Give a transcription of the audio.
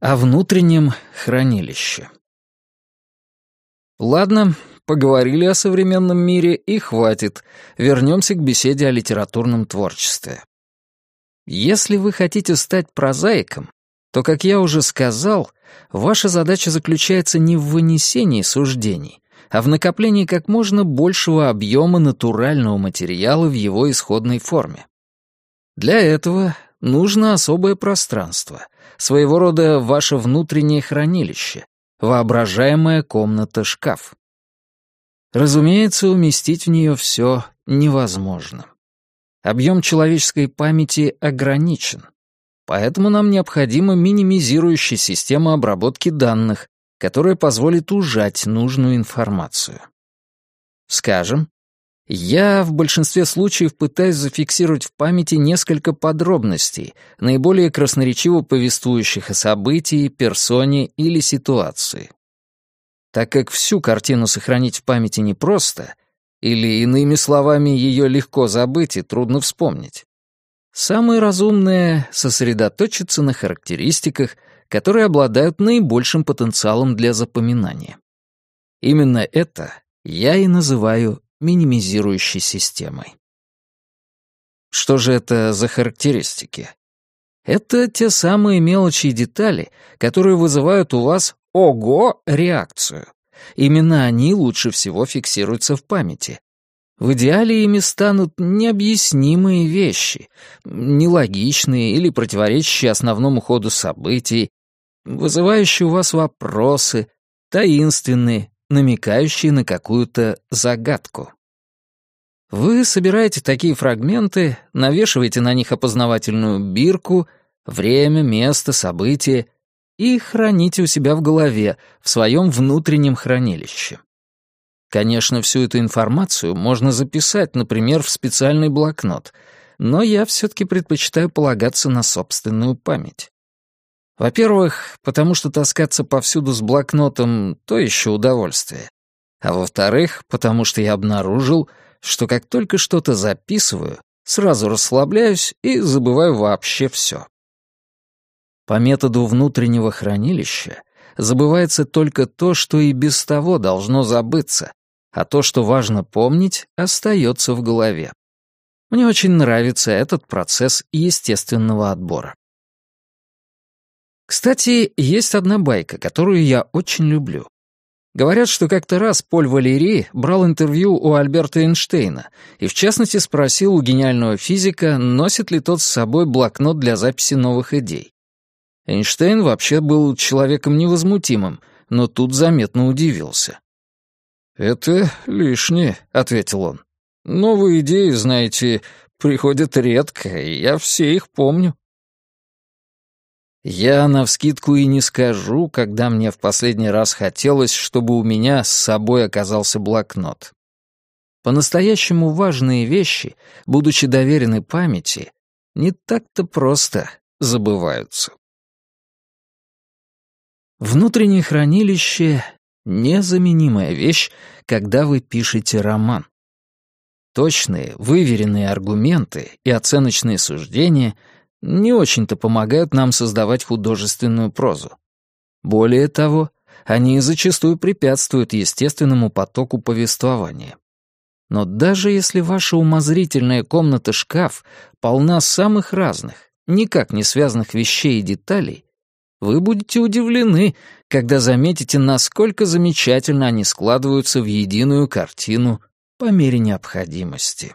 О внутреннем хранилище. Ладно, поговорили о современном мире и хватит. Вернемся к беседе о литературном творчестве. Если вы хотите стать прозаиком, то, как я уже сказал, ваша задача заключается не в вынесении суждений, а в накоплении как можно большего объема натурального материала в его исходной форме. Для этого нужно особое пространство, своего рода ваше внутреннее хранилище, воображаемая комната-шкаф. Разумеется, уместить в нее все невозможно. Объем человеческой памяти ограничен, поэтому нам необходима минимизирующая система обработки данных, которая позволит ужать нужную информацию. Скажем, я в большинстве случаев пытаюсь зафиксировать в памяти несколько подробностей, наиболее красноречиво повествующих о событии, персоне или ситуации. Так как всю картину сохранить в памяти непросто, или, иными словами, ее легко забыть и трудно вспомнить, самое разумное — сосредоточиться на характеристиках, которые обладают наибольшим потенциалом для запоминания. Именно это я и называю минимизирующей системой. Что же это за характеристики? Это те самые мелочи и детали, которые вызывают у вас «ого» реакцию. Именно они лучше всего фиксируются в памяти. В идеале ими станут необъяснимые вещи, нелогичные или противоречащие основному ходу событий, вызывающие у вас вопросы, таинственные, намекающие на какую-то загадку. Вы собираете такие фрагменты, навешиваете на них опознавательную бирку, время, место, событие и храните у себя в голове, в своем внутреннем хранилище. Конечно, всю эту информацию можно записать, например, в специальный блокнот, но я все-таки предпочитаю полагаться на собственную память. Во-первых, потому что таскаться повсюду с блокнотом — то еще удовольствие. А во-вторых, потому что я обнаружил, что как только что-то записываю, сразу расслабляюсь и забываю вообще все. По методу внутреннего хранилища забывается только то, что и без того должно забыться, а то, что важно помнить, остается в голове. Мне очень нравится этот процесс естественного отбора. Кстати, есть одна байка, которую я очень люблю. Говорят, что как-то раз Поль Валери брал интервью у Альберта Эйнштейна и, в частности, спросил у гениального физика, носит ли тот с собой блокнот для записи новых идей. Эйнштейн вообще был человеком невозмутимым, но тут заметно удивился. «Это лишнее», — ответил он. «Новые идеи, знаете, приходят редко, и я все их помню». Я навскидку и не скажу, когда мне в последний раз хотелось, чтобы у меня с собой оказался блокнот. По-настоящему важные вещи, будучи доверены памяти, не так-то просто забываются. Внутреннее хранилище — незаменимая вещь, когда вы пишете роман. Точные, выверенные аргументы и оценочные суждения — не очень-то помогают нам создавать художественную прозу. Более того, они зачастую препятствуют естественному потоку повествования. Но даже если ваша умозрительная комната-шкаф полна самых разных, никак не связанных вещей и деталей, вы будете удивлены, когда заметите, насколько замечательно они складываются в единую картину по мере необходимости.